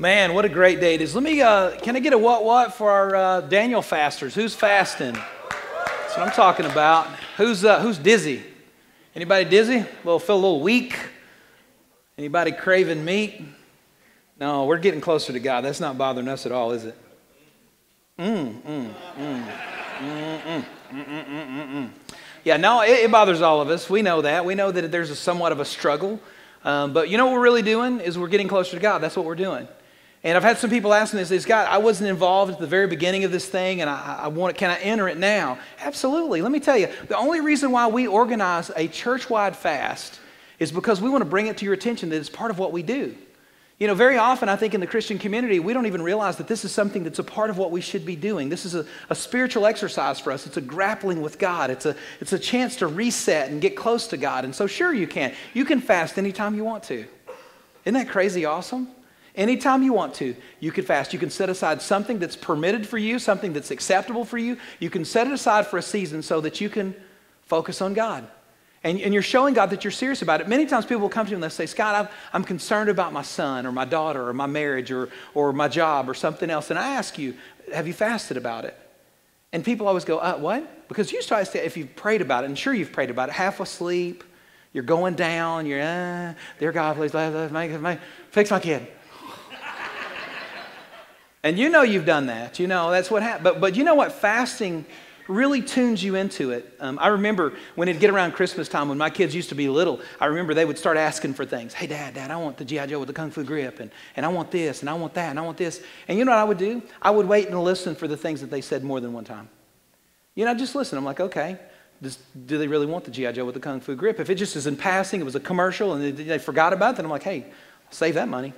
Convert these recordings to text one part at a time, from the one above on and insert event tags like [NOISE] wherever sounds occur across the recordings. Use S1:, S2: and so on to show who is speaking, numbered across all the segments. S1: Man, what a great day it is. Let me, uh, can I get a what what for our uh, Daniel fasters? Who's fasting? That's what I'm talking about. Who's, uh, who's dizzy? Anybody dizzy? Well, feel a little weak? Anybody craving meat? No, we're getting closer to God. That's not bothering us at all, is it? Mm, mm, mm. Mm, mm, mm, mm, mm, Yeah, no, it, it bothers all of us. We know that. We know that there's a somewhat of a struggle. Um, but you know what we're really doing is we're getting closer to God. That's what we're doing. And I've had some people ask me this, is God, I wasn't involved at the very beginning of this thing and I, I want it, can I enter it now? Absolutely. Let me tell you, the only reason why we organize a church-wide fast is because we want to bring it to your attention that it's part of what we do. You know, very often I think in the Christian community, we don't even realize that this is something that's a part of what we should be doing. This is a, a, spiritual exercise for us. It's a grappling with God. It's a, it's a chance to reset and get close to God. And so sure you can. You can fast anytime you want to. Isn't that crazy awesome? Anytime you want to, you can fast. You can set aside something that's permitted for you, something that's acceptable for you. You can set it aside for a season so that you can focus on God. And, and, you're showing God that you're serious about it. Many times people will come to me and they'll say, Scott, I'm, I'm concerned about my son or my daughter or my marriage or, or my job or something else. And I ask you, have you fasted about it? And people always go, uh, what? Because you start to, if you've prayed about it, and sure you've prayed about it, half asleep, you're going down, you're, uh, dear God, please, let, make, fix my kid. And you know you've done that. You know that's what happened. But, but you know what? Fasting really tunes you into it. Um, I remember when it'd get around Christmas time when my kids used to be little, I remember they would start asking for things. Hey, Dad, Dad, I want the G.I. Joe with the Kung Fu grip, and, and I want this, and I want that, and I want this. And you know what I would do? I would wait and listen for the things that they said more than one time. You know, I just listen. I'm like, okay, does, do they really want the G.I. Joe with the Kung Fu grip? If it just is in passing, it was a commercial, and they, they forgot about it, then I'm like, hey, save that money.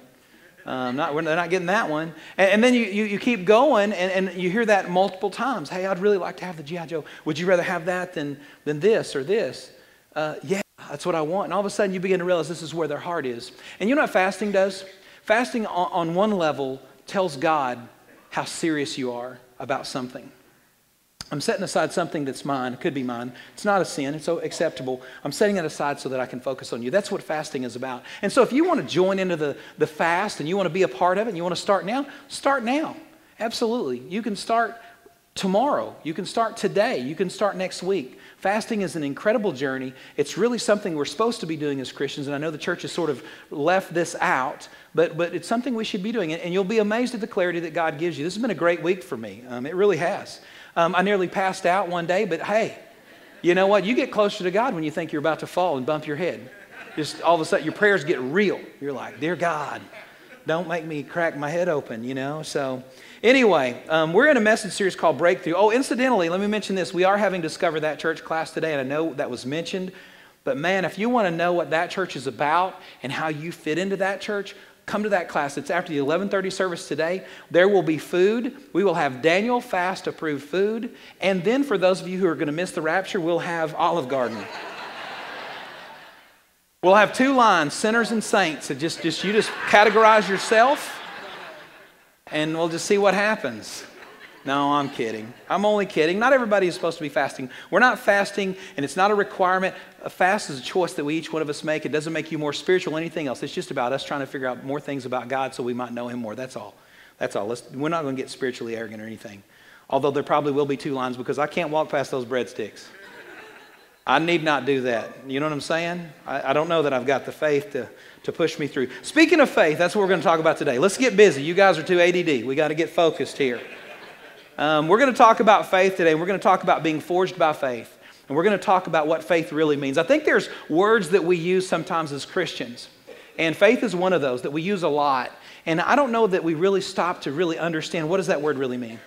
S1: Um, not, they're not getting that one. And, and then you, you, you, keep going, and, and you hear that multiple times. Hey, I'd really like to have the G.I. Joe. Would you rather have that than, than this or this? Uh, yeah, that's what I want. And all of a sudden, you begin to realize this is where their heart is. And you know what fasting does? Fasting, on, on one level, tells God how serious you are about something. I'm setting aside something that's mine, it could be mine. It's not a sin, it's so acceptable. I'm setting it aside so that I can focus on you. That's what fasting is about. And so if you want to join into the, the fast and you want to be a part of it and you want to start now, start now. Absolutely. You can start tomorrow. You can start today. You can start next week. Fasting is an incredible journey. It's really something we're supposed to be doing as Christians. And I know the church has sort of left this out, but, but it's something we should be doing. And you'll be amazed at the clarity that God gives you. This has been a great week for me. Um, it really has. Um, I nearly passed out one day, but hey, you know what? You get closer to God when you think you're about to fall and bump your head. Just all of a sudden, your prayers get real. You're like, Dear God, don't make me crack my head open, you know? So, anyway, um, we're in a message series called Breakthrough. Oh, incidentally, let me mention this. We are having Discover That Church class today, and I know that was mentioned. But man, if you want to know what that church is about and how you fit into that church, Come to that class. It's after the 11:30 service today. There will be food. We will have Daniel fast approved food, and then for those of you who are going to miss the rapture, we'll have Olive Garden. [LAUGHS] we'll have two lines, sinners and saints. So just, just you just categorize yourself, and we'll just see what happens. No, I'm kidding. I'm only kidding. Not everybody is supposed to be fasting. We're not fasting, and it's not a requirement. A fast is a choice that we each one of us make. It doesn't make you more spiritual anything else. It's just about us trying to figure out more things about God so we might know Him more. That's all. That's all. Let's, we're not going to get spiritually arrogant or anything. Although there probably will be two lines because I can't walk past those breadsticks. I need not do that. You know what I'm saying? I, I, don't know that I've got the faith to, to push me through. Speaking of faith, that's what we're going to talk about today. Let's get busy. You guys are too ADD. We got to get focused here. Um, we're going to talk about faith today, we're going to talk about being forged by faith. And we're going to talk about what faith really means. I think there's words that we use sometimes as Christians, and faith is one of those that we use a lot. And I don't know that we really stop to really understand what does that word really mean?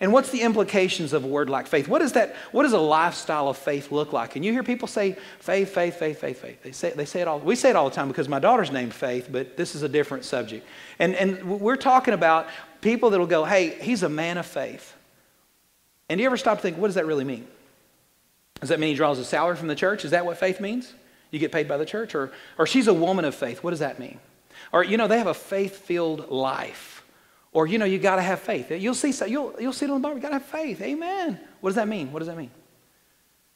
S1: And what's the implications of a word like faith? What, is that, what does a lifestyle of faith look like? And you hear people say faith, faith, faith, faith, faith. They say, they say it all. We say it all the time because my daughter's named Faith, but this is a different subject. And, and we're talking about people that will go, hey, he's a man of faith. And do you ever stop to think, what does that really mean? Does that mean he draws a salary from the church? Is that what faith means? You get paid by the church? Or, or she's a woman of faith. What does that mean? Or, you know, they have a faith filled life. Or, you know, you got to have faith. You'll see, you'll, you'll see it on the bar. You got to have faith. Amen. What does that mean? What does that mean?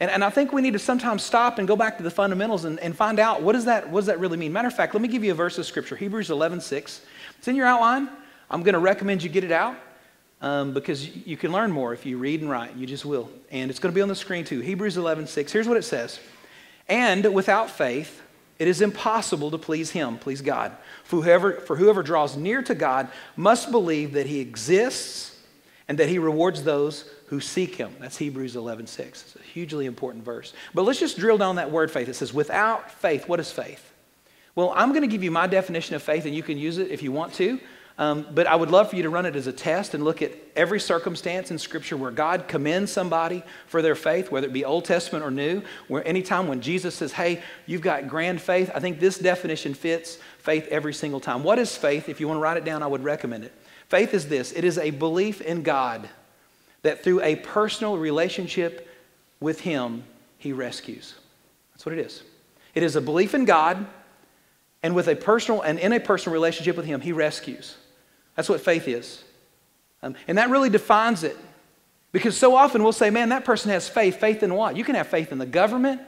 S1: And, and I think we need to sometimes stop and go back to the fundamentals and, and find out what does, that, what does that really mean. Matter of fact, let me give you a verse of Scripture Hebrews 11 6. It's in your outline. I'm going to recommend you get it out um, because you can learn more if you read and write. You just will. And it's going to be on the screen too. Hebrews 11, 6. Here's what it says And without faith, it is impossible to please Him, please God. For whoever, for whoever draws near to God must believe that He exists and that He rewards those who seek Him. That's Hebrews 11, 6. It's a hugely important verse. But let's just drill down that word faith. It says, Without faith, what is faith? Well, I'm going to give you my definition of faith, and you can use it if you want to. Um, but I would love for you to run it as a test and look at every circumstance in Scripture where God commends somebody for their faith, whether it be Old Testament or New, where anytime when Jesus says, hey, you've got grand faith, I think this definition fits faith every single time. What is faith? If you want to write it down, I would recommend it. Faith is this it is a belief in God that through a personal relationship with Him, He rescues. That's what it is. It is a belief in God, and with a personal and in a personal relationship with Him, He rescues. That's what faith is. Um, and that really defines it. Because so often we'll say, man, that person has faith. Faith in what? You can have faith in the government.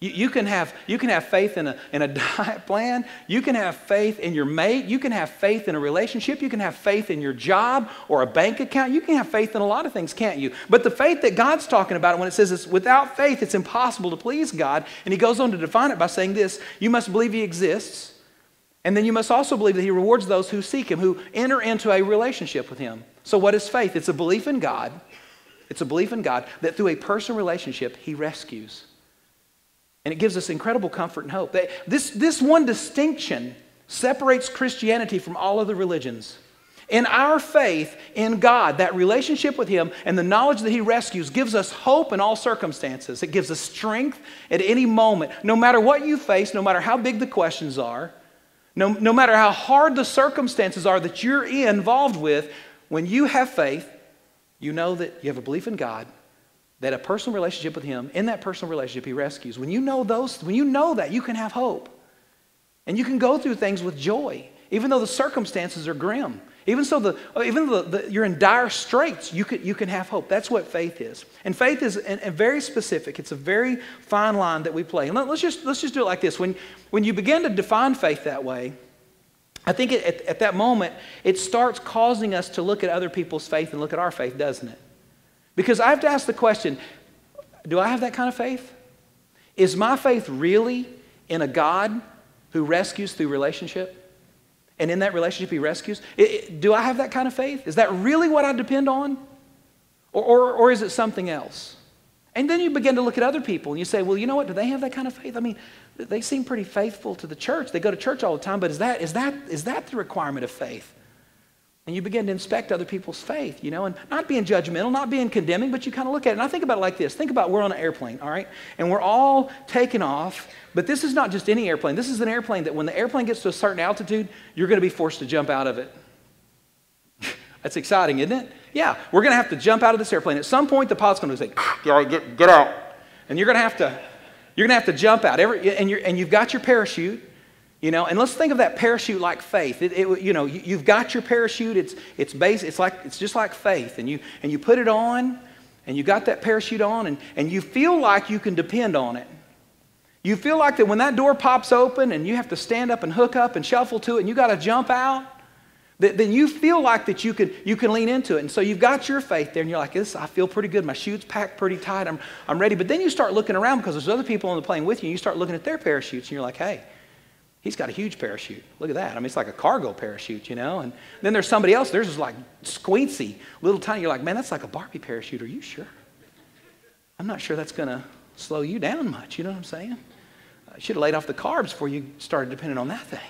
S1: You, you, can, have, you can have faith in a, in a [LAUGHS] diet plan. You can have faith in your mate. You can have faith in a relationship. You can have faith in your job or a bank account. You can have faith in a lot of things, can't you? But the faith that God's talking about when it says it's without faith, it's impossible to please God. And he goes on to define it by saying this you must believe he exists and then you must also believe that he rewards those who seek him, who enter into a relationship with him. So, what is faith? It's a belief in God. It's a belief in God that through a personal relationship, he rescues. And it gives us incredible comfort and hope. This, this one distinction separates Christianity from all other religions. In our faith in God, that relationship with Him and the knowledge that He rescues gives us hope in all circumstances. It gives us strength at any moment. No matter what you face, no matter how big the questions are, no, no matter how hard the circumstances are that you're involved with, when you have faith, you know that you have a belief in God, that a personal relationship with Him, in that personal relationship, He rescues. When you know those, when you know that, you can have hope. And you can go through things with joy, even though the circumstances are grim. Even so, the, uh, even though the, you're in dire straits, you can, you can have hope. That's what faith is. And faith is and, very specific. It's a very fine line that we play. And let, us just, let's just do it like this. When, when you begin to define faith that way, I think it, at, at that moment, it starts causing us to look at other people's faith and look at our faith, doesn't it? Because I have to ask the question do I have that kind of faith? Is my faith really in a God who rescues through relationship? and in that relationship he rescues? It, it, do I have that kind of faith? Is that really what I depend on? Or, or, or is it something else? And then you begin to look at other people and you say, well, you know what? Do they have that kind of faith? I mean, they seem pretty faithful to the church. They go to church all the time, but is that, is that, is that the requirement of faith? And you begin to inspect other people's faith, you know, and not being judgmental, not being condemning, but you kind of look at it. And I think about it like this. Think about we're on an airplane, all right? And we're all taking off, but this is not just any airplane. This is an airplane that when the airplane gets to a certain altitude, you're going to be forced to jump out of it. [LAUGHS] That's exciting, isn't it? Yeah, we're going to have to jump out of this airplane. At some point, the pilot's going to say, get, get, get out. And you're going to have to, you're going to have to jump out. Every, and, you have got your parachute you know, and let's think of that parachute like faith. It, it, you know, you, have got your parachute. It's it's base. It's like it's just like faith, and you and you put it on, and you got that parachute on, and and you feel like you can depend on it. You feel like that when that door pops open and you have to stand up and hook up and shuffle to it, and you got to jump out. That, then you feel like that you can you can lean into it, and so you've got your faith there, and you're like, "This, I feel pretty good. My chute's packed pretty tight. I'm I'm ready." But then you start looking around because there's other people on the plane with you, and you start looking at their parachutes, and you're like, "Hey." He's got a huge parachute. Look at that. I mean, it's like a cargo parachute, you know? And then there's somebody else. There's this like squeezy, little tiny. You're like, man, that's like a Barbie parachute. Are you sure? I'm not sure that's going to slow you down much. You know what I'm saying? I should have laid off the carbs before you started depending on that thing.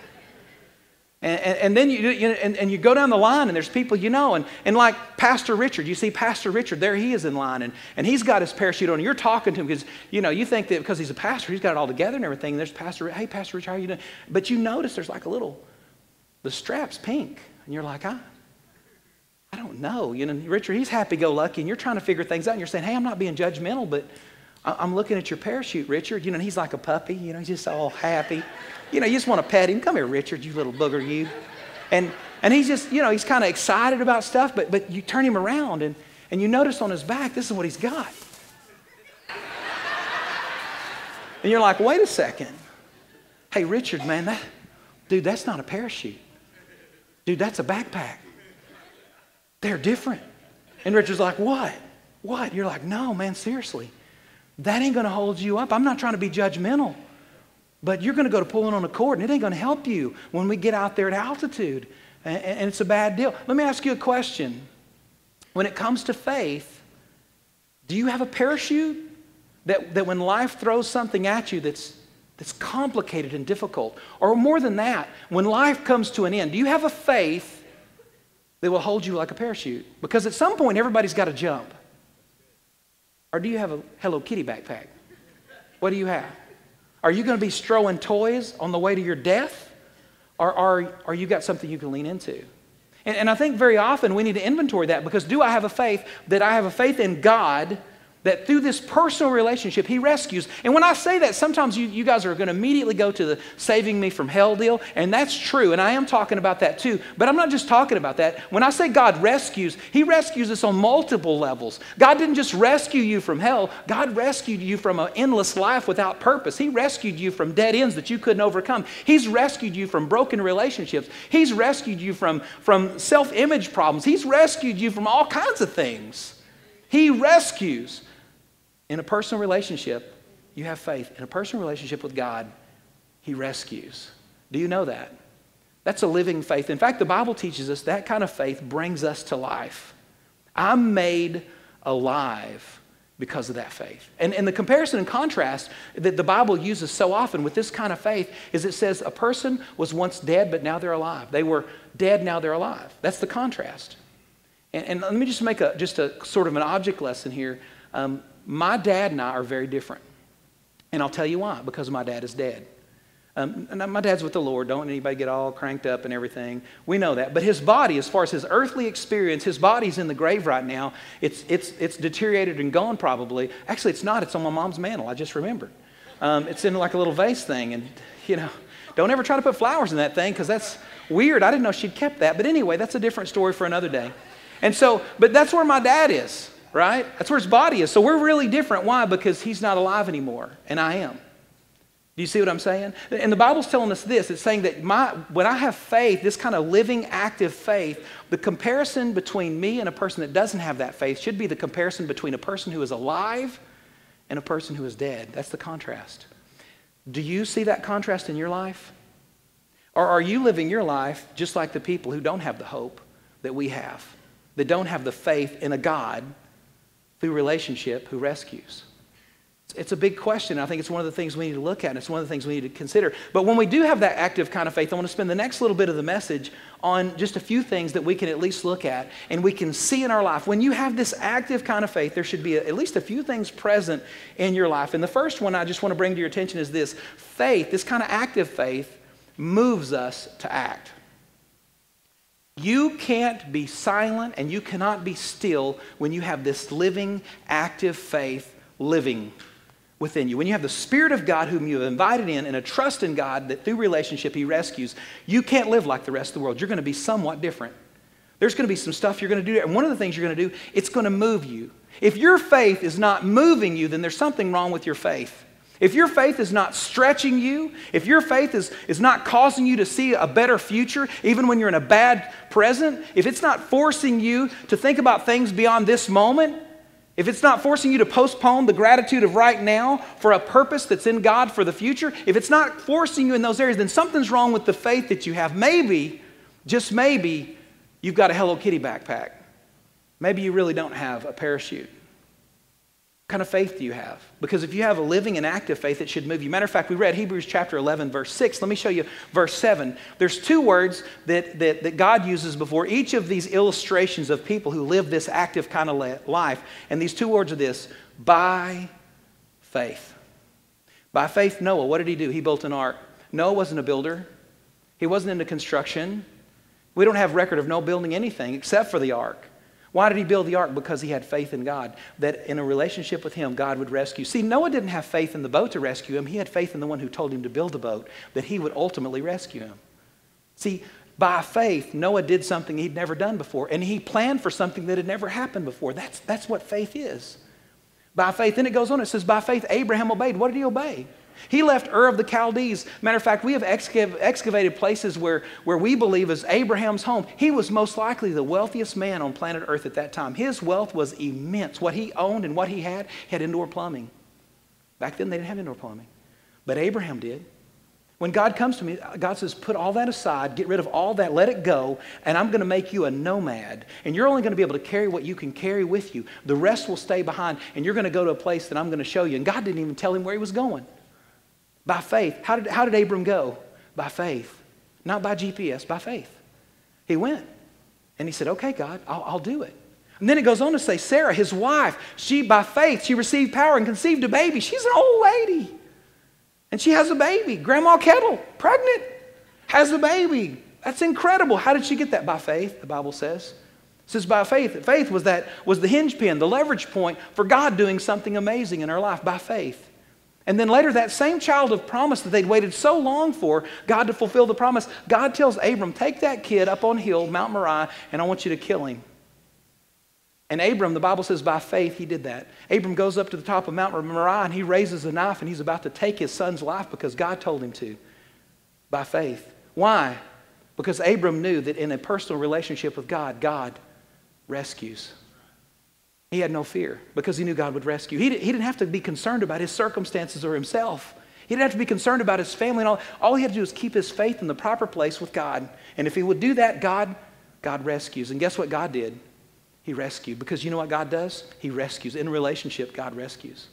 S1: And, and, and then you, you and, and you go down the line, and there's people you know. And, and like Pastor Richard, you see Pastor Richard, there he is in line, and, and he's got his parachute on. And you're talking to him because you know you think that because he's a pastor, he's got it all together and everything. And there's Pastor, hey Pastor Richard, how you doing? But you notice there's like a little, the strap's pink, and you're like, I, I don't know. You know, Richard, he's happy-go-lucky, and you're trying to figure things out, and you're saying, hey, I'm not being judgmental, but I'm looking at your parachute, Richard. You know, he's like a puppy. You know, he's just all happy. You know, you just want to pet him. Come here, Richard, you little booger, you. And, and he's just, you know, he's kind of excited about stuff, but, but you turn him around and, and you notice on his back, this is what he's got. And you're like, wait a second. Hey, Richard, man, that, dude, that's not a parachute. Dude, that's a backpack. They're different. And Richard's like, what? What? You're like, no, man, seriously that ain't going to hold you up. I'm not trying to be judgmental, but you're going to go to pulling on a cord and it ain't going to help you when we get out there at altitude. And it's a bad deal. Let me ask you a question. When it comes to faith, do you have a parachute that, that when life throws something at you that's, that's complicated and difficult? Or more than that, when life comes to an end, do you have a faith that will hold you like a parachute? Because at some point, everybody's got to jump. Or do you have a Hello Kitty backpack? What do you have? Are you going to be strolling toys on the way to your death? Or are, are you got something you can lean into? And, and I think very often we need to inventory that because do I have a faith that I have a faith in God that through this personal relationship, he rescues. And when I say that, sometimes you, you guys are going to immediately go to the saving me from hell deal, and that's true, and I am talking about that too, but I'm not just talking about that. When I say God rescues, he rescues us on multiple levels. God didn't just rescue you from hell, God rescued you from an endless life without purpose. He rescued you from dead ends that you couldn't overcome. He's rescued you from broken relationships. He's rescued you from, from self image problems. He's rescued you from all kinds of things. He rescues. In a personal relationship, you have faith. In a personal relationship with God, He rescues. Do you know that? That's a living faith. In fact, the Bible teaches us that kind of faith brings us to life. I'm made alive because of that faith. And, and the comparison and contrast that the Bible uses so often with this kind of faith is it says a person was once dead, but now they're alive. They were dead, now they're alive. That's the contrast. And, and let me just make a, just a sort of an object lesson here. Um, my dad and I are very different. And I'll tell you why because my dad is dead. Um, my dad's with the Lord. Don't anybody get all cranked up and everything. We know that. But his body, as far as his earthly experience, his body's in the grave right now. It's, it's, it's deteriorated and gone probably. Actually, it's not. It's on my mom's mantle. I just remembered. Um, it's in like a little vase thing. And, you know, don't ever try to put flowers in that thing because that's weird. I didn't know she'd kept that. But anyway, that's a different story for another day. And so, but that's where my dad is right? That's where his body is. So we're really different. Why? Because he's not alive anymore, and I am. Do you see what I'm saying? And the Bible's telling us this. It's saying that my, when I have faith, this kind of living, active faith, the comparison between me and a person that doesn't have that faith should be the comparison between a person who is alive and a person who is dead. That's the contrast. Do you see that contrast in your life? Or are you living your life just like the people who don't have the hope that we have, that don't have the faith in a God through relationship who rescues? It's a big question. I think it's one of the things we need to look at, and it's one of the things we need to consider. But when we do have that active kind of faith, I want to spend the next little bit of the message on just a few things that we can at least look at and we can see in our life. When you have this active kind of faith, there should be at least a few things present in your life. And the first one I just want to bring to your attention is this faith, this kind of active faith, moves us to act. You can't be silent and you cannot be still when you have this living, active faith living within you. When you have the Spirit of God whom you have invited in and a trust in God that through relationship He rescues, you can't live like the rest of the world. You're going to be somewhat different. There's going to be some stuff you're going to do. And one of the things you're going to do, it's going to move you. If your faith is not moving you, then there's something wrong with your faith. If your faith is not stretching you, if your faith is, is not causing you to see a better future, even when you're in a bad present, if it's not forcing you to think about things beyond this moment, if it's not forcing you to postpone the gratitude of right now for a purpose that's in God for the future, if it's not forcing you in those areas, then something's wrong with the faith that you have. Maybe, just maybe, you've got a Hello Kitty backpack. Maybe you really don't have a parachute kind of faith do you have? Because if you have a living and active faith, it should move you. Matter of fact, we read Hebrews chapter 11, verse 6. Let me show you verse 7. There's two words that, that, that God uses before each of these illustrations of people who live this active kind of life. And these two words are this by faith. By faith, Noah, what did he do? He built an ark. Noah wasn't a builder, he wasn't into construction. We don't have record of Noah building anything except for the ark. Why did he build the ark? Because he had faith in God, that in a relationship with him, God would rescue. See, Noah didn't have faith in the boat to rescue him. He had faith in the one who told him to build the boat, that he would ultimately rescue him. See, by faith, Noah did something he'd never done before, and he planned for something that had never happened before. That's, that's what faith is. By faith, then it goes on, it says, by faith, Abraham obeyed. What did he obey? He left Ur of the Chaldees. Matter of fact, we have excav- excavated places where, where we believe is Abraham's home. He was most likely the wealthiest man on planet Earth at that time. His wealth was immense. What he owned and what he had he had indoor plumbing. Back then, they didn't have indoor plumbing, but Abraham did. When God comes to me, God says, Put all that aside, get rid of all that, let it go, and I'm going to make you a nomad. And you're only going to be able to carry what you can carry with you. The rest will stay behind, and you're going to go to a place that I'm going to show you. And God didn't even tell him where he was going. By faith. How did, how did Abram go? By faith. Not by GPS, by faith. He went. And he said, Okay, God, I'll, I'll do it. And then it goes on to say, Sarah, his wife, she by faith, she received power and conceived a baby. She's an old lady. And she has a baby. Grandma Kettle, pregnant, has a baby. That's incredible. How did she get that? By faith, the Bible says. It says by faith. Faith was that was the hinge pin, the leverage point for God doing something amazing in her life by faith. And then later, that same child of promise that they'd waited so long for God to fulfill the promise, God tells Abram, Take that kid up on hill, Mount Moriah, and I want you to kill him. And Abram, the Bible says, by faith he did that. Abram goes up to the top of Mount Moriah and he raises a knife and he's about to take his son's life because God told him to by faith. Why? Because Abram knew that in a personal relationship with God, God rescues. He had no fear because he knew God would rescue. He, he didn't have to be concerned about his circumstances or himself. He didn't have to be concerned about his family and all. All he had to do was keep his faith in the proper place with God. And if he would do that, God, God rescues. And guess what God did? He rescued. Because you know what God does? He rescues. In relationship, God rescues.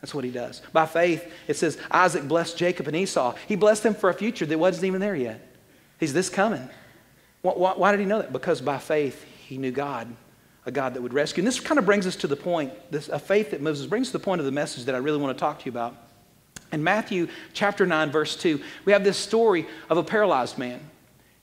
S1: That's what he does. By faith, it says Isaac blessed Jacob and Esau. He blessed them for a future that wasn't even there yet. He's this coming. Why, why, why did he know that? Because by faith, he knew God a God that would rescue. And this kind of brings us to the point, this, a faith that moves us, brings to the point of the message that I really want to talk to you about. In Matthew chapter 9, verse 2, we have this story of a paralyzed man,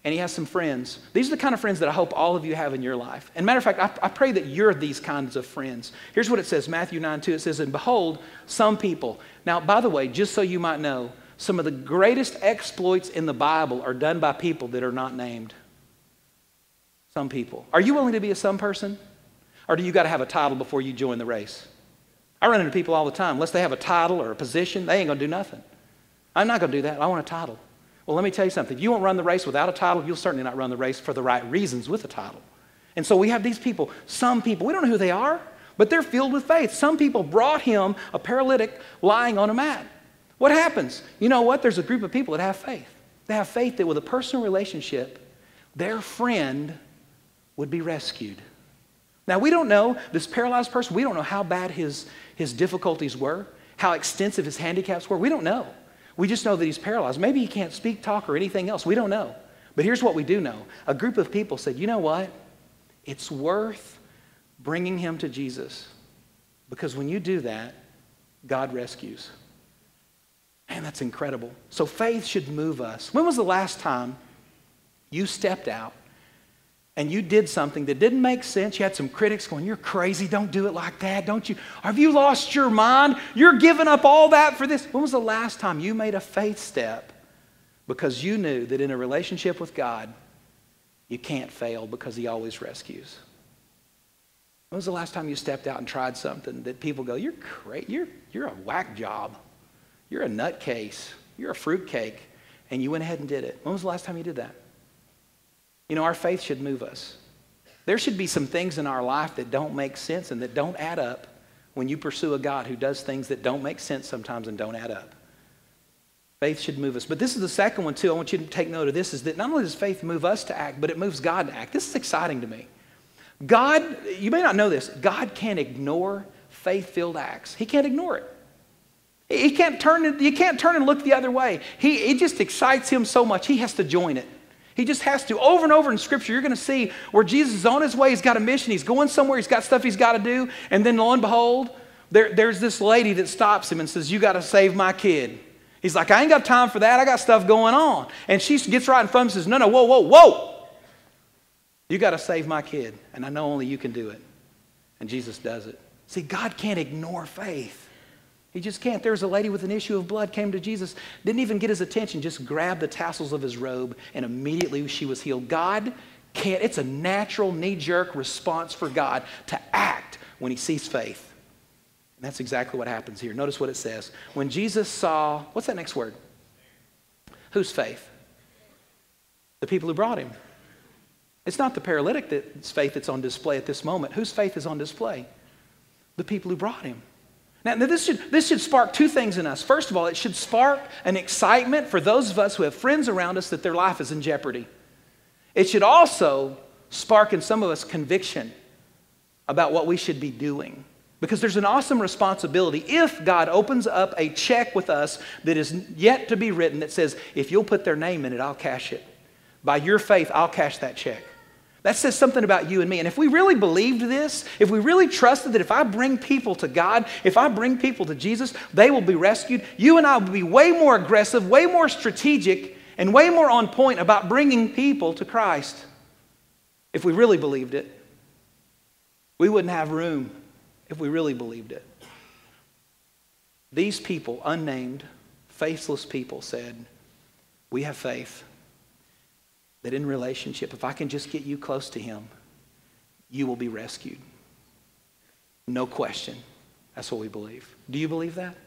S1: and he has some friends. These are the kind of friends that I hope all of you have in your life. And matter of fact, I, I pray that you're these kinds of friends. Here's what it says Matthew 9, 2. It says, And behold, some people. Now, by the way, just so you might know, some of the greatest exploits in the Bible are done by people that are not named. Some people. Are you willing to be a some person? Or do you got to have a title before you join the race? I run into people all the time. Unless they have a title or a position, they ain't going to do nothing. I'm not going to do that. I want a title. Well, let me tell you something. If you won't run the race without a title, you'll certainly not run the race for the right reasons with a title. And so we have these people, some people, we don't know who they are, but they're filled with faith. Some people brought him a paralytic lying on a mat. What happens? You know what? There's a group of people that have faith. They have faith that with a personal relationship, their friend would be rescued. Now, we don't know, this paralyzed person, we don't know how bad his, his difficulties were, how extensive his handicaps were. We don't know. We just know that he's paralyzed. Maybe he can't speak, talk, or anything else. We don't know. But here's what we do know a group of people said, you know what? It's worth bringing him to Jesus because when you do that, God rescues. Man, that's incredible. So faith should move us. When was the last time you stepped out and you did something that didn't make sense, you had some critics going, You're crazy, don't do it like that, don't you? Have you lost your mind? You're giving up all that for this. When was the last time you made a faith step because you knew that in a relationship with God, you can't fail because He always rescues? When was the last time you stepped out and tried something that people go, You're crazy! you're, you're a whack job, you're a nutcase, you're a fruitcake, and you went ahead and did it? When was the last time you did that? You know, our faith should move us. There should be some things in our life that don't make sense and that don't add up when you pursue a God who does things that don't make sense sometimes and don't add up. Faith should move us. But this is the second one, too. I want you to take note of this is that not only does faith move us to act, but it moves God to act. This is exciting to me. God, you may not know this, God can't ignore faith filled acts, He can't ignore it. He can't turn, you can't turn and look the other way. He, it just excites him so much, he has to join it. He just has to. Over and over in Scripture, you're going to see where Jesus is on his way. He's got a mission. He's going somewhere. He's got stuff he's got to do. And then lo and behold, there, there's this lady that stops him and says, You got to save my kid. He's like, I ain't got time for that. I got stuff going on. And she gets right in front of him and says, No, no, whoa, whoa, whoa. You got to save my kid. And I know only you can do it. And Jesus does it. See, God can't ignore faith. He just can't. There was a lady with an issue of blood came to Jesus, didn't even get his attention, just grabbed the tassels of his robe, and immediately she was healed. God can't. It's a natural knee jerk response for God to act when he sees faith. And that's exactly what happens here. Notice what it says. When Jesus saw, what's that next word? Whose faith? The people who brought him. It's not the paralytic that's faith that's on display at this moment. Whose faith is on display? The people who brought him. Now, this should, this should spark two things in us. First of all, it should spark an excitement for those of us who have friends around us that their life is in jeopardy. It should also spark in some of us conviction about what we should be doing. Because there's an awesome responsibility if God opens up a check with us that is yet to be written that says, if you'll put their name in it, I'll cash it. By your faith, I'll cash that check. That says something about you and me. And if we really believed this, if we really trusted that if I bring people to God, if I bring people to Jesus, they will be rescued, you and I would be way more aggressive, way more strategic, and way more on point about bringing people to Christ. If we really believed it, we wouldn't have room if we really believed it. These people, unnamed, faithless people, said, We have faith that in relationship, if I can just get you close to Him, you will be rescued. No question. That's what we believe. Do you believe that?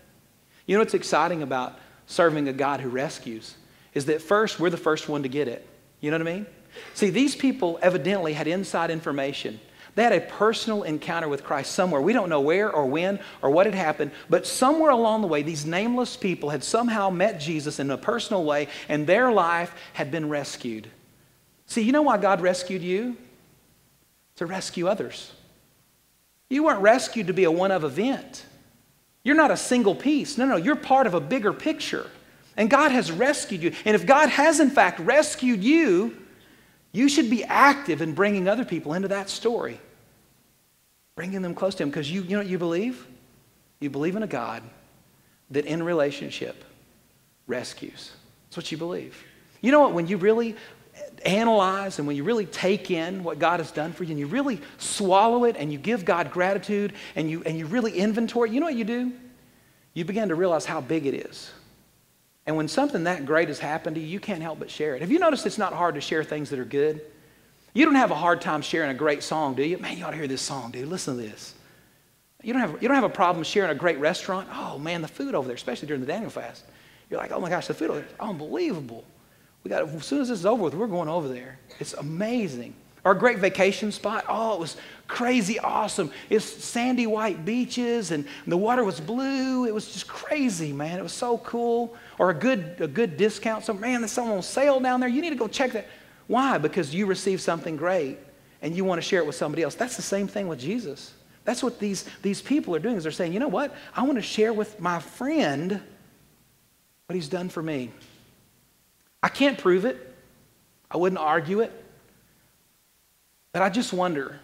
S1: You know what's exciting about serving a God who rescues is that first, we're the first one to get it. You know what I mean? See, these people evidently had inside information. They had a personal encounter with Christ somewhere. We don't know where or when or what had happened, but somewhere along the way, these nameless people had somehow met Jesus in a personal way, and their life had been rescued. See, you know why God rescued you? To rescue others. You weren't rescued to be a one of event. You're not a single piece. No, no, you're part of a bigger picture. And God has rescued you. And if God has, in fact, rescued you, you should be active in bringing other people into that story, bringing them close to Him. Because you, you know what you believe? You believe in a God that in relationship rescues. That's what you believe. You know what? When you really analyze and when you really take in what God has done for you and you really swallow it and you give God gratitude and you, and you really inventory, you know what you do? You begin to realize how big it is. And when something that great has happened to you, you can't help but share it. Have you noticed it's not hard to share things that are good? You don't have a hard time sharing a great song, do you? Man, you ought to hear this song, dude. Listen to this. You don't have, you don't have a problem sharing a great restaurant. Oh, man, the food over there, especially during the Daniel fast. You're like, oh my gosh, the food over there is unbelievable. We got as soon as this is over with, we're going over there. It's amazing. Our great vacation spot. Oh, it was crazy awesome. It's sandy white beaches and the water was blue. It was just crazy, man. It was so cool. Or a good a good discount. So man, there's someone on sale down there. You need to go check that. Why? Because you received something great and you want to share it with somebody else. That's the same thing with Jesus. That's what these, these people are doing is they're saying, you know what? I want to share with my friend what he's done for me. I can't prove it. I wouldn't argue it. But I just wonder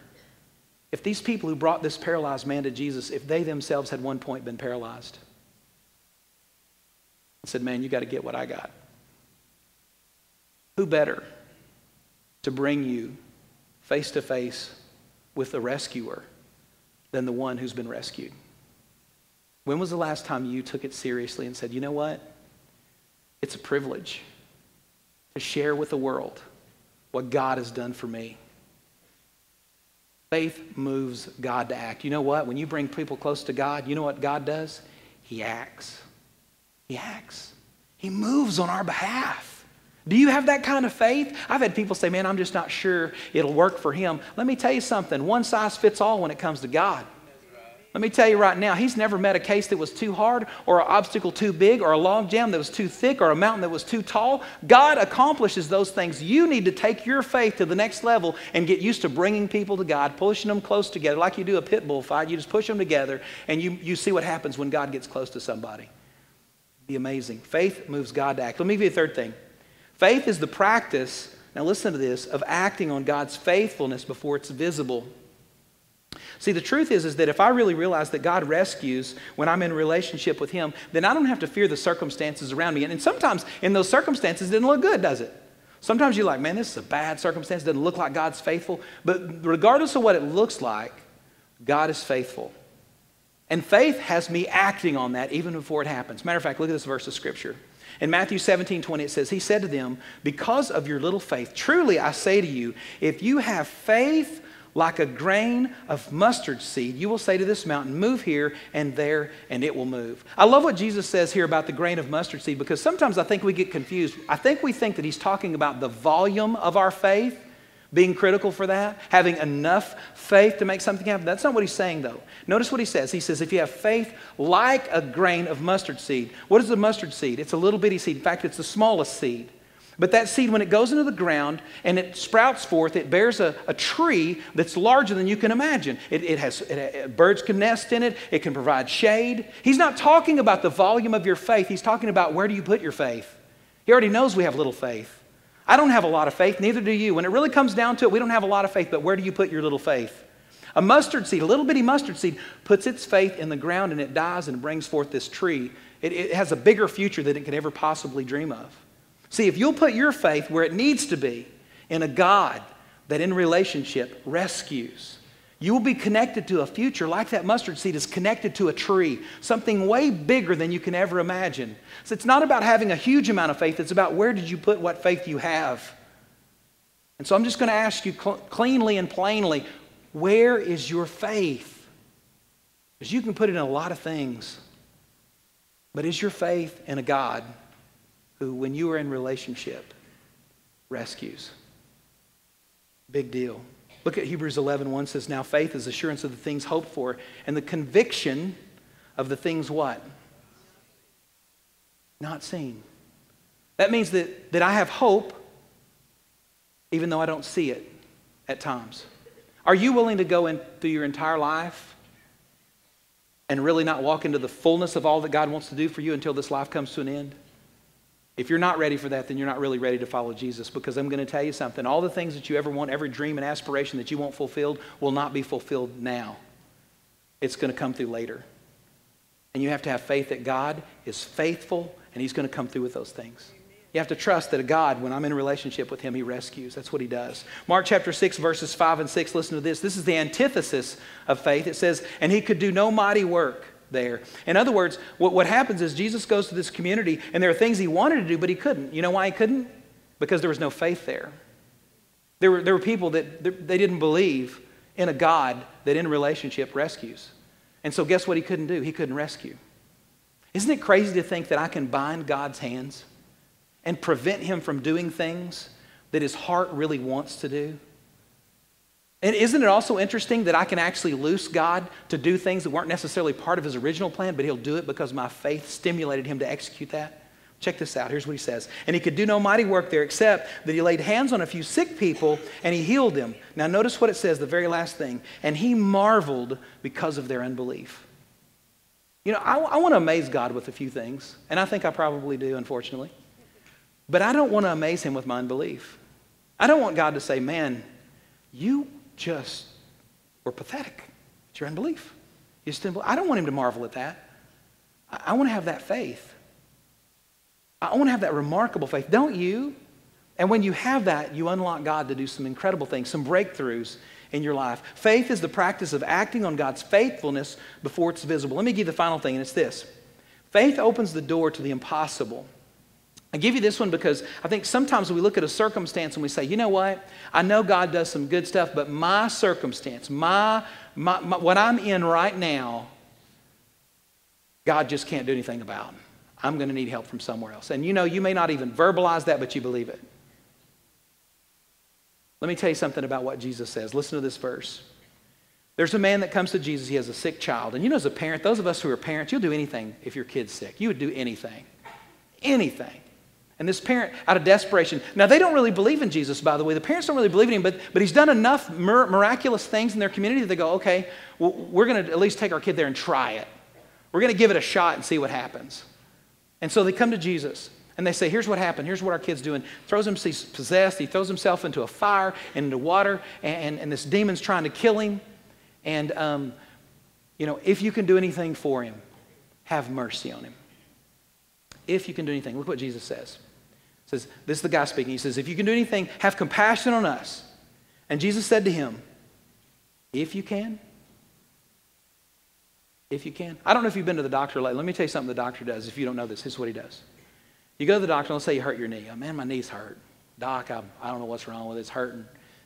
S1: if these people who brought this paralyzed man to Jesus, if they themselves had one point been paralyzed and said, Man, you got to get what I got. Who better to bring you face to face with the rescuer than the one who's been rescued? When was the last time you took it seriously and said, You know what? It's a privilege to share with the world what God has done for me. Faith moves God to act. You know what? When you bring people close to God, you know what God does? He acts. He acts. He moves on our behalf. Do you have that kind of faith? I've had people say, man, I'm just not sure it'll work for him. Let me tell you something one size fits all when it comes to God. Let me tell you right now, he's never met a case that was too hard or an obstacle too big or a log jam that was too thick or a mountain that was too tall. God accomplishes those things. You need to take your faith to the next level and get used to bringing people to God, pushing them close together like you do a pit bull fight. You just push them together and you, you see what happens when God gets close to somebody. be amazing. Faith moves God to act. Let me give you a third thing. Faith is the practice, now listen to this, of acting on God's faithfulness before it's visible. See, the truth is, is that if I really realize that God rescues when I'm in relationship with Him, then I don't have to fear the circumstances around me. And, and sometimes in those circumstances, it doesn't look good, does it? Sometimes you're like, man, this is a bad circumstance. It doesn't look like God's faithful. But regardless of what it looks like, God is faithful. And faith has me acting on that even before it happens. Matter of fact, look at this verse of Scripture. In Matthew 17, 20, it says, He said to them, Because of your little faith, truly I say to you, if you have faith like a grain of mustard seed, you will say to this mountain, Move here and there, and it will move. I love what Jesus says here about the grain of mustard seed because sometimes I think we get confused. I think we think that he's talking about the volume of our faith, being critical for that, having enough faith to make something happen. That's not what he's saying, though. Notice what he says. He says, if you have faith like a grain of mustard seed, what is a mustard seed? It's a little bitty seed. In fact, it's the smallest seed. But that seed, when it goes into the ground and it sprouts forth, it bears a, a tree that's larger than you can imagine. It, it has it, it, birds can nest in it, it can provide shade. He's not talking about the volume of your faith, he's talking about where do you put your faith. He already knows we have little faith. I don't have a lot of faith, neither do you. When it really comes down to it, we don't have a lot of faith, but where do you put your little faith? A mustard seed, a little bitty mustard seed, puts its faith in the ground and it dies and brings forth this tree. It, it has a bigger future than it could ever possibly dream of. See, if you'll put your faith where it needs to be in a God that in relationship rescues, you will be connected to a future like that mustard seed is connected to a tree, something way bigger than you can ever imagine. So it's not about having a huge amount of faith, it's about where did you put what faith you have. And so I'm just going to ask you cl cleanly and plainly where is your faith? Because you can put it in a lot of things, but is your faith in a God? who, when you are in relationship, rescues. Big deal. Look at Hebrews 11 1 says, Now faith is assurance of the things hoped for and the conviction of the things what? Not seen. That means that, that I have hope even though I don't see it at times. Are you willing to go in through your entire life and really not walk into the fullness of all that God wants to do for you until this life comes to an end? If you're not ready for that, then you're not really ready to follow Jesus because I'm going to tell you something. All the things that you ever want, every dream and aspiration that you want fulfilled will not be fulfilled now. It's going to come through later. And you have to have faith that God is faithful and he's going to come through with those things. You have to trust that God, when I'm in a relationship with him, he rescues. That's what he does. Mark chapter 6, verses 5 and 6, listen to this. This is the antithesis of faith. It says, And he could do no mighty work there. In other words, what, what happens is Jesus goes to this community and there are things he wanted to do, but he couldn't. You know why he couldn't? Because there was no faith there. There were, there were people that they didn't believe in a God that in relationship rescues. And so guess what he couldn't do? He couldn't rescue. Isn't it crazy to think that I can bind God's hands and prevent him from doing things that his heart really wants to do? And isn't it also interesting that I can actually loose God to do things that weren't necessarily part of his original plan, but he'll do it because my faith stimulated him to execute that? Check this out. Here's what he says. And he could do no mighty work there except that he laid hands on a few sick people and he healed them. Now, notice what it says, the very last thing. And he marveled because of their unbelief. You know, I, I want to amaze God with a few things, and I think I probably do, unfortunately. But I don't want to amaze him with my unbelief. I don't want God to say, man, you just were pathetic. It's your unbelief. You just didn't, I don't want him to marvel at that. I, I want to have that faith. I want to have that remarkable faith. Don't you? And when you have that, you unlock God to do some incredible things, some breakthroughs in your life. Faith is the practice of acting on God's faithfulness before it's visible. Let me give you the final thing, and it's this faith opens the door to the impossible I give you this one because I think sometimes we look at a circumstance and we say, you know what? I know God does some good stuff, but my circumstance, my, my, my what I'm in right now, God just can't do anything about. I'm going to need help from somewhere else. And you know, you may not even verbalize that, but you believe it. Let me tell you something about what Jesus says. Listen to this verse. There's a man that comes to Jesus. He has a sick child. And you know, as a parent, those of us who are parents, you'll do anything if your kid's sick. You would do anything. Anything. And this parent, out of desperation, now they don't really believe in Jesus, by the way. The parents don't really believe in him, but, but he's done enough mir- miraculous things in their community that they go, okay, well, we're going to at least take our kid there and try it. We're going to give it a shot and see what happens. And so they come to Jesus and they say, here's what happened. Here's what our kid's doing. Throws him, he's possessed. He throws himself into a fire and into water, and, and, and this demon's trying to kill him. And, um, you know, if you can do anything for him, have mercy on him. If you can do anything, look what Jesus says says, This is the guy speaking. He says, If you can do anything, have compassion on us. And Jesus said to him, If you can, if you can. I don't know if you've been to the doctor lately. Let me tell you something the doctor does. If you don't know this, this is what he does. You go to the doctor, and let's say you hurt your knee. Oh, man, my knee's hurt. Doc, I, I don't know what's wrong with it. It's hurting,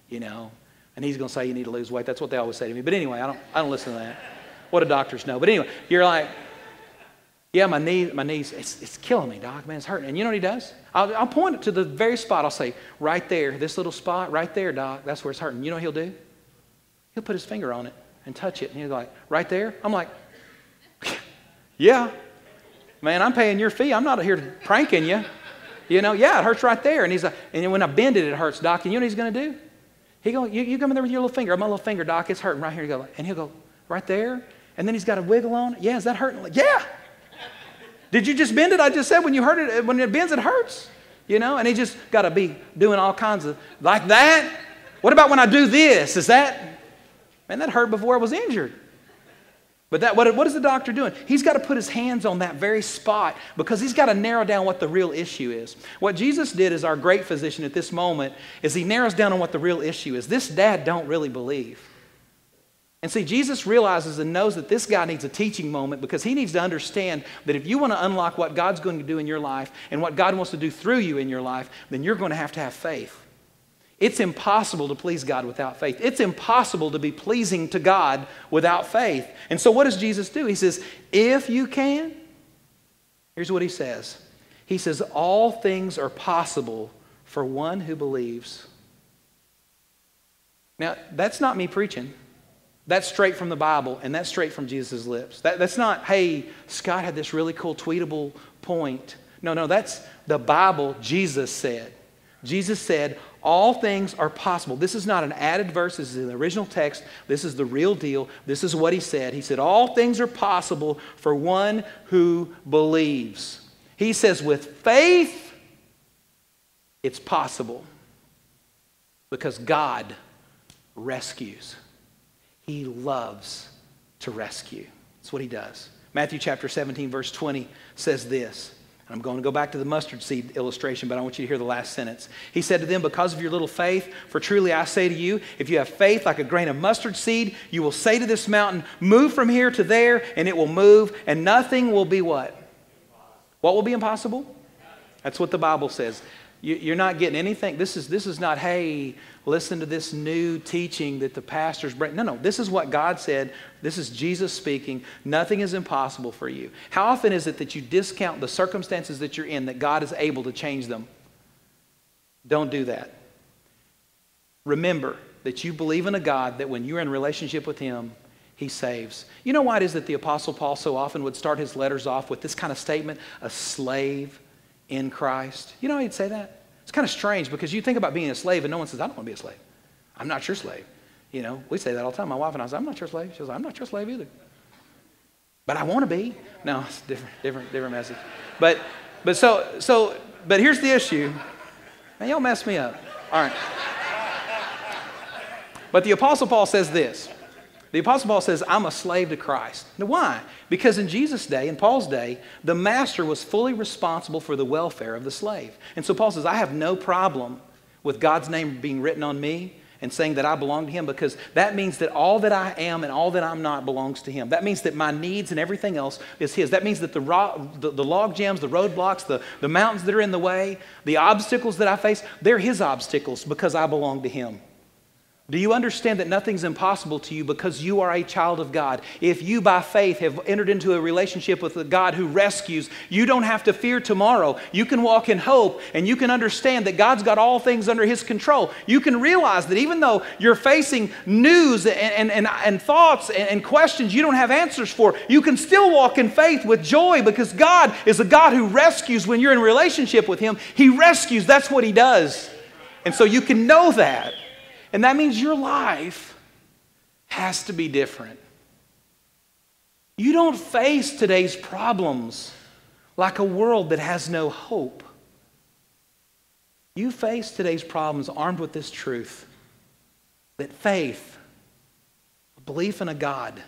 S1: you know. And he's going to say you need to lose weight. That's what they always say to me. But anyway, I don't, I don't listen to that. What do doctors know? But anyway, you're like, yeah, my knee, my knees, it's, it's killing me, doc. Man, it's hurting. And you know what he does? I'll, I'll point it to the very spot. I'll say, right there, this little spot, right there, doc, that's where it's hurting. You know what he'll do? He'll put his finger on it and touch it. And he's like, right there? I'm like, [LAUGHS] yeah. Man, I'm paying your fee. I'm not here pranking you. You know, yeah, it hurts right there. And he's like, and when I bend it, it hurts, doc. And you know what he's going to do? He go, you, you come in there with your little finger. My little finger, doc, it's hurting right here. He go, and he'll go, right there? And then he's got a wiggle on it. Yeah, is that hurting? Like, yeah. Did you just bend it? I just said when you hurt it, uh, when it bends, it hurts. You know, and he just got to be doing all kinds of like that. What about when I do this? Is that man? That hurt before I was injured. But that, what, what is the doctor doing? He's got to put his hands on that very spot because he's got to narrow down what the real issue is. What Jesus did as our great physician at this moment is he narrows down on what the real issue is. This dad don't really believe. And see, Jesus realizes and knows that this guy needs a teaching moment because he needs to understand that if you want to unlock what God's going to do in your life and what God wants to do through you in your life, then you're going to have to have faith. It's impossible to please God without faith. It's impossible to be pleasing to God without faith. And so, what does Jesus do? He says, If you can, here's what he says He says, All things are possible for one who believes. Now, that's not me preaching. That's straight from the Bible, and that's straight from Jesus' lips. That, that's not, hey, Scott had this really cool tweetable point. No, no, that's the Bible Jesus said. Jesus said, all things are possible. This is not an added verse. This is in the original text. This is the real deal. This is what he said. He said, All things are possible for one who believes. He says, With faith, it's possible because God rescues. He loves to rescue. That's what he does. Matthew chapter 17, verse 20 says this. And I'm going to go back to the mustard seed illustration, but I want you to hear the last sentence. He said to them, Because of your little faith, for truly I say to you, if you have faith like a grain of mustard seed, you will say to this mountain, Move from here to there, and it will move, and nothing will be what? What will be impossible? That's what the Bible says. You, are not getting anything. This is, this is not, hey, listen to this new teaching that the pastor's bring. No, no. This is what God said. This is Jesus speaking. Nothing is impossible for you. How often is it that you discount the circumstances that you're in that God is able to change them? Don't do that. Remember that you believe in a God that when you're in relationship with him, he saves. You know why it is that the Apostle Paul so often would start his letters off with this kind of statement? A slave in Christ. You know you would say that? It's kind of strange because you think about being a slave and no one says, I don't want to be a slave. I'm not your slave. You know, we say that all the time. My wife and I say, I'm not your slave. She goes, I'm not your slave either. But I want to be. No, it's different, different, different message. But, but so, so, but here's the issue. Man, y'all mess me up. All right. But the Apostle Paul says this. The Apostle Paul says, I'm a slave to Christ. Now, why? Because in Jesus' day, in Paul's day, the master was fully responsible for the welfare of the slave. And so Paul says, I have no problem with God's name being written on me and saying that I belong to Him because that means that all that I am and all that I'm not belongs to Him. That means that my needs and everything else is His. That means that the, rock, the, the log jams, the roadblocks, the, the mountains that are in the way, the obstacles that I face, they're His obstacles because I belong to Him. Do you understand that nothing's impossible to you because you are a child of God? If you, by faith, have entered into a relationship with the God who rescues, you don't have to fear tomorrow. You can walk in hope and you can understand that God's got all things under His control. You can realize that even though you're facing news and, and, and, and thoughts and, and questions you don't have answers for, you can still walk in faith with joy because God is a God who rescues when you're in relationship with Him. He rescues, that's what He does. And so you can know that. And that means your life has to be different. You don't face today's problems like a world that has no hope. You face today's problems armed with this truth that faith, a belief in a God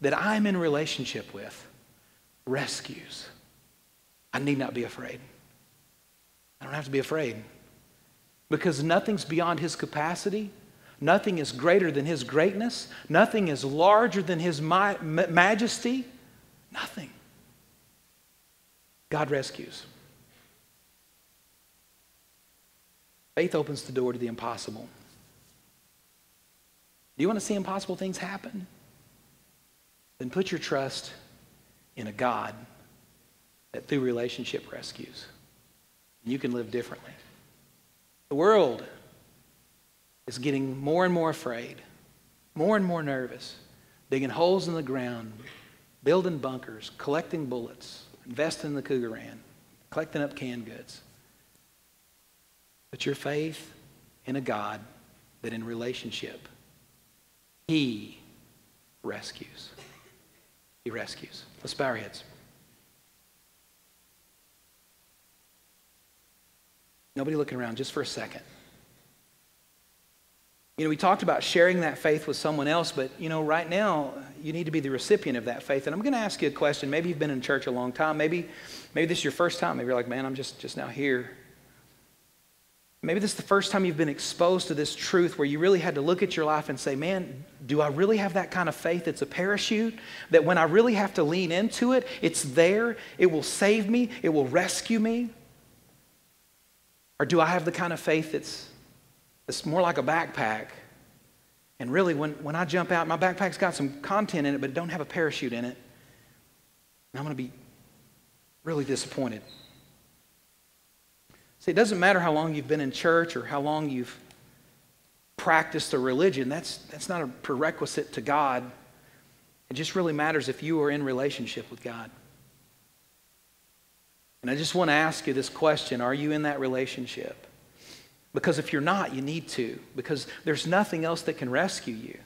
S1: that I'm in relationship with, rescues. I need not be afraid. I don't have to be afraid because nothing's beyond his capacity. Nothing is greater than his greatness. Nothing is larger than his ma majesty. Nothing. God rescues. Faith opens the door to the impossible. Do you want to see impossible things happen? Then put your trust in a God that through relationship rescues. You can live differently. The world is getting more and more afraid, more and more nervous, digging holes in the ground, building bunkers, collecting bullets, investing in the Krugerrand, collecting up canned goods. But your faith in a God that in relationship, He rescues. He rescues. Let's bow our heads. Nobody looking around just for a second. You know, we talked about sharing that faith with someone else, but you know, right now you need to be the recipient of that faith. And I'm going to ask you a question. Maybe you've been in church a long time. Maybe, maybe this is your first time. Maybe you're like, man, I'm just just now here. Maybe this is the first time you've been exposed to this truth where you really had to look at your life and say, man, do I really have that kind of faith? It's a parachute that when I really have to lean into it, it's there. It will save me. It will rescue me. Or do I have the kind of faith that's, that's more like a backpack? And really, when, when I jump out, my backpack's got some content in it, but it don't have a parachute in it. And I'm going to be really disappointed. See, it doesn't matter how long you've been in church or how long you've practiced a religion. That's, that's not a prerequisite to God. It just really matters if you are in relationship with God. And I just want to ask you this question Are you in that relationship? Because if you're not, you need to, because there's nothing else that can rescue you.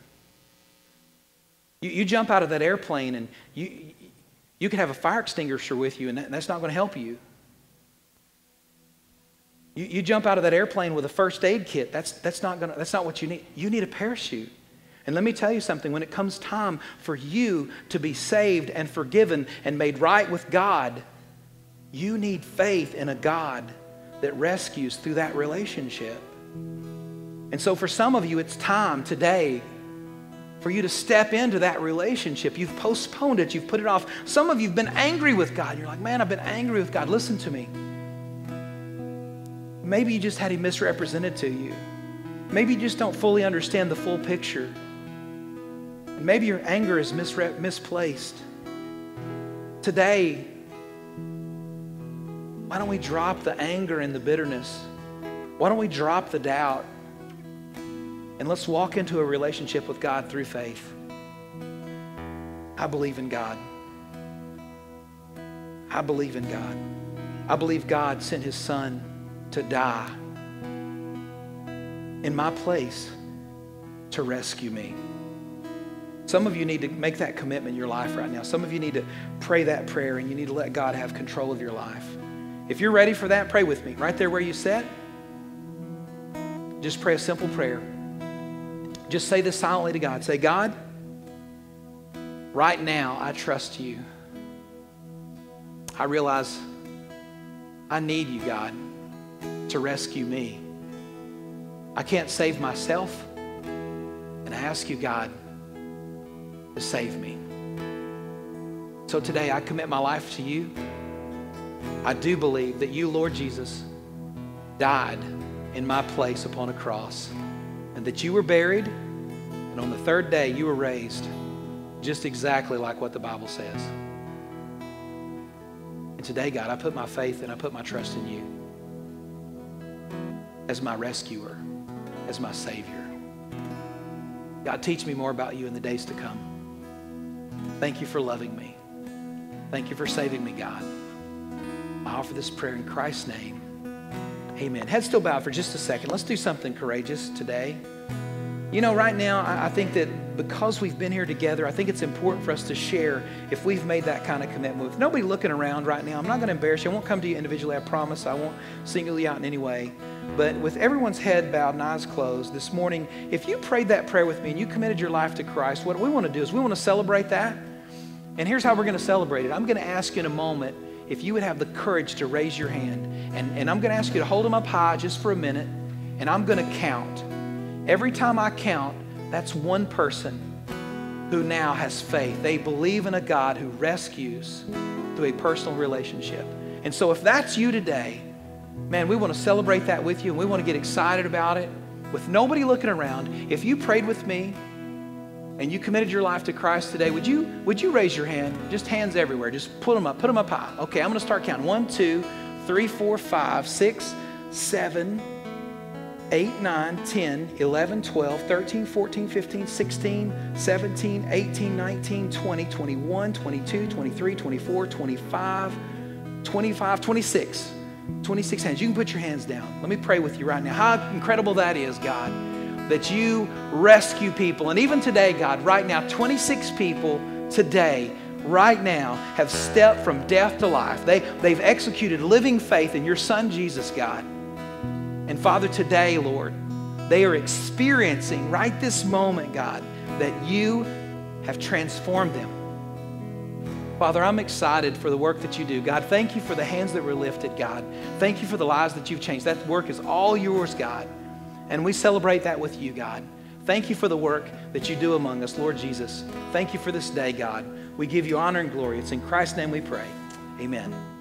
S1: You, you jump out of that airplane and you, you can have a fire extinguisher with you, and that's not going to help you. you. You jump out of that airplane with a first aid kit. That's, that's, not gonna, that's not what you need. You need a parachute. And let me tell you something when it comes time for you to be saved and forgiven and made right with God, you need faith in a God that rescues through that relationship. And so for some of you, it's time today for you to step into that relationship. You've postponed it, you've put it off. Some of you have been angry with God. You're like, man, I've been angry with God. Listen to me. Maybe you just had Him misrepresented to you. Maybe you just don't fully understand the full picture. Maybe your anger is misplaced. Today, why don't we drop the anger and the bitterness? Why don't we drop the doubt? And let's walk into a relationship with God through faith. I believe in God. I believe in God. I believe God sent his son to die in my place to rescue me. Some of you need to make that commitment in your life right now. Some of you need to pray that prayer and you need to let God have control of your life. If you're ready for that, pray with me right there where you sit. Just pray a simple prayer. Just say this silently to God. Say, God, right now I trust you. I realize I need you, God, to rescue me. I can't save myself, and I ask you, God, to save me. So today I commit my life to you. I do believe that you, Lord Jesus, died in my place upon a cross and that you were buried and on the third day you were raised just exactly like what the Bible says. And today, God, I put my faith and I put my trust in you as my rescuer, as my Savior. God, teach me more about you in the days to come. Thank you for loving me. Thank you for saving me, God. I offer this prayer in Christ's name. Amen. Head still bowed for just a second. Let's do something courageous today. You know, right now, I think that because we've been here together, I think it's important for us to share if we've made that kind of commitment. With nobody looking around right now, I'm not going to embarrass you. I won't come to you individually, I promise. I won't single you out in any way. But with everyone's head bowed and eyes closed this morning, if you prayed that prayer with me and you committed your life to Christ, what we want to do is we want to celebrate that. And here's how we're going to celebrate it. I'm going to ask you in a moment if you would have the courage to raise your hand, and, and I'm going to ask you to hold them up high just for a minute, and I'm going to count. Every time I count, that's one person who now has faith. They believe in a God who rescues through a personal relationship. And so, if that's you today, man, we want to celebrate that with you and we want to get excited about it with nobody looking around. If you prayed with me, and you committed your life to Christ today, would you, would you raise your hand? Just hands everywhere. Just put them up. Put them up high. Okay, I'm going to start counting. One, two, three, four, five, six, seven, eight, nine, ten, eleven, twelve, thirteen, fourteen, fifteen, sixteen, seventeen, eighteen, nineteen, twenty, twenty-one, twenty-two, twenty-three, twenty-four, twenty-five, twenty-five, twenty-six, twenty-six 10, 11, 12, 13, 14, 15, 16, 17, 18, 19, 20, 21, 22, 23, 24, 25, 25, 26. 26 hands. You can put your hands down. Let me pray with you right now. How incredible that is, God that you rescue people. And even today, God, right now, 26 people today, right now, have stepped from death to life. They, they've executed living faith in your Son, Jesus, God. And Father, today, Lord, they are experiencing right this moment, God, that you have transformed them. Father, I'm excited for the work that you do. God, thank you for the hands that were lifted, God. Thank you for the lives that you've changed. That work is all yours, God. And we celebrate that with you, God. Thank you for the work that you do among us, Lord Jesus. Thank you for this day, God. We give you honor and glory. It's in Christ's name we pray. Amen.